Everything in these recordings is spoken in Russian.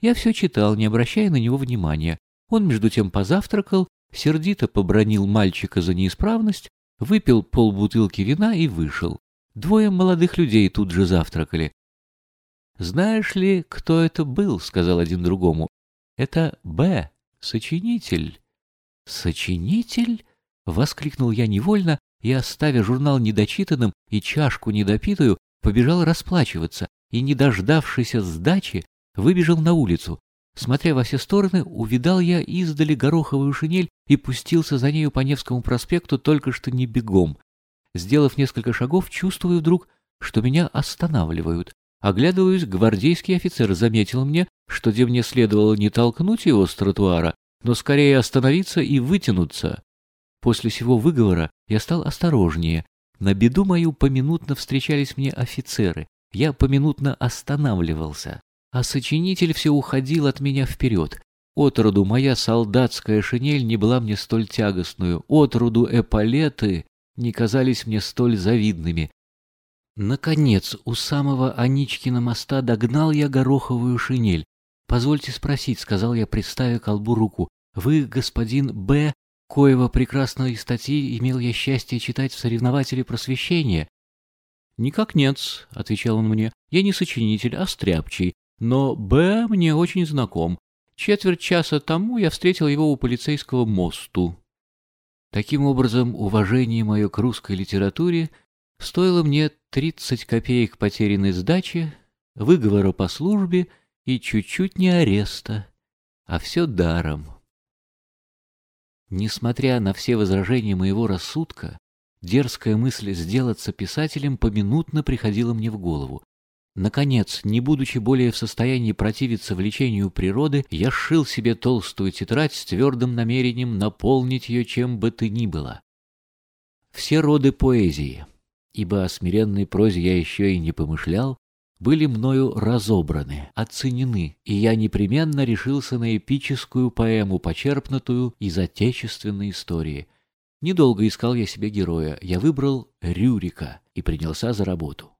Я все читал, не обращая на него внимания. Он между тем позавтракал, сердито побронил мальчика за неисправность, выпил полбутылки вина и вышел. Двое молодых людей тут же завтракали. «Знаешь ли, кто это был?» — сказал один другому. «Это Б, сочинитель». «Сочинитель?» — воскликнул я невольно и, оставя журнал недочитанным и чашку недопитую, побежал расплачиваться и, не дождавшись сдачи, выбежал на улицу. Смотря во все стороны, увидал я издали гороховую шинель и пустился за нею по Невскому проспекту только что не бегом. Сделав несколько шагов, чувствую вдруг, что меня останавливают. Оглядываюсь, гвардейский офицер заметил мне, что где мне следовало не толкнуть его с тротуара, но скорее остановиться и вытянуться. После сего выговора я стал осторожнее. На беду мою поминутно встречались мне офицеры. Я поминутно останавливался. А сочинитель все уходил от меня вперед. Отроду моя солдатская шинель не была мне столь тягостную. Отроду эполеты не казались мне столь завидными. Наконец, у самого Аничкина моста догнал я гороховую шинель. «Позвольте спросить», — сказал я, приставя к колбу руку, — «вы, господин Б., коего прекрасной статьи имел я счастье читать в соревнователе просвещения?» «Никак нет», — отвечал он мне, — «я не сочинитель, а стряпчий, но Б. мне очень знаком. Четверть часа тому я встретил его у полицейского мосту». Таким образом, уважение мое к русской литературе стоило мне 30 копеек потерянной сдачи, выговора по службе и чуть-чуть не ареста, а все даром. Несмотря на все возражения моего рассудка, дерзкая мысль сделаться писателем поминутно приходила мне в голову. Наконец, не будучи более в состоянии противиться влечению природы, я сшил себе толстую тетрадь с твердым намерением наполнить ее чем бы то ни было. Все роды поэзии, ибо о смиренной прозе я еще и не помышлял, были мною разобраны, оценены, и я непременно решился на эпическую поэму, почерпнутую из отечественной истории. Недолго искал я себе героя, я выбрал Рюрика и принялся за работу.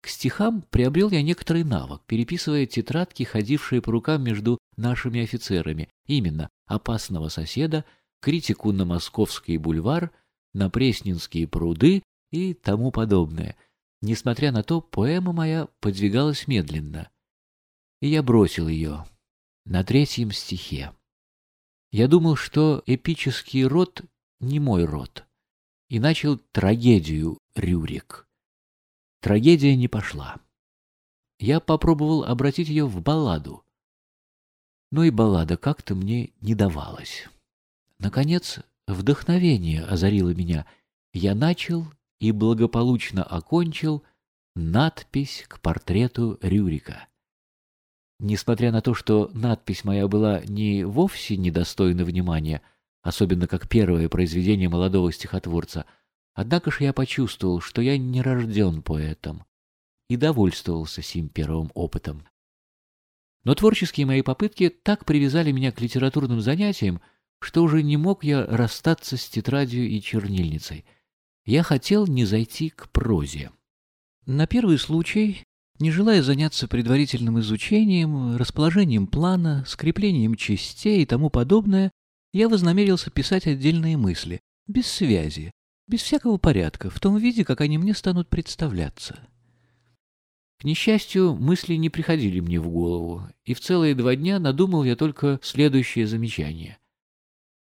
К стихам приобрел я некоторый навык, переписывая тетрадки, ходившие по рукам между нашими офицерами, именно «Опасного соседа», критику на Московский бульвар, на Пресненские пруды и тому подобное. Несмотря на то, поэма моя подвигалась медленно. И я бросил ее на третьем стихе. Я думал, что эпический род не мой род, и начал трагедию «Рюрик». Трагедия не пошла. Я попробовал обратить ее в балладу, но и баллада как-то мне не давалась. Наконец, вдохновение озарило меня. Я начал и благополучно окончил надпись к портрету Рюрика. Несмотря на то, что надпись моя была не вовсе недостойна внимания, особенно как первое произведение молодого стихотворца, однако же я почувствовал, что я не рожден поэтом и довольствовался сим первым опытом. Но творческие мои попытки так привязали меня к литературным занятиям, что уже не мог я расстаться с тетрадью и чернильницей — я хотел не зайти к прозе. На первый случай, не желая заняться предварительным изучением, расположением плана, скреплением частей и тому подобное, я вознамерился писать отдельные мысли, без связи, без всякого порядка, в том виде, как они мне станут представляться. К несчастью, мысли не приходили мне в голову, и в целые два дня надумал я только следующее замечание.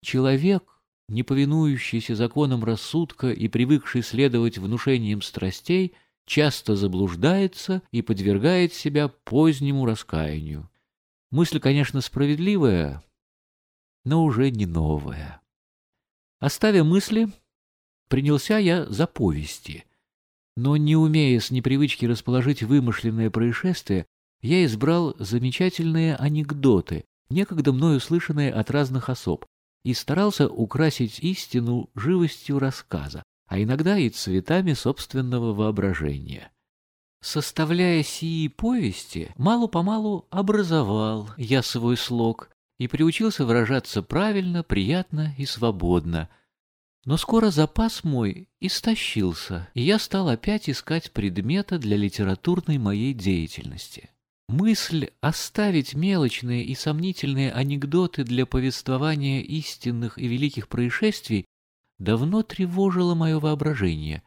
Человек не повинующийся законам рассудка и привыкший следовать внушениям страстей, часто заблуждается и подвергает себя позднему раскаянию. Мысль, конечно, справедливая, но уже не новая. Оставя мысли, принялся я за повести. Но не умея с непривычки расположить вымышленное происшествие, я избрал замечательные анекдоты, некогда мною слышанные от разных особ, и старался украсить истину живостью рассказа, а иногда и цветами собственного воображения. Составляя сии повести, мало-помалу образовал я свой слог и приучился выражаться правильно, приятно и свободно. Но скоро запас мой истощился, и я стал опять искать предмета для литературной моей деятельности. Мысль оставить мелочные и сомнительные анекдоты для повествования истинных и великих происшествий давно тревожила мое воображение —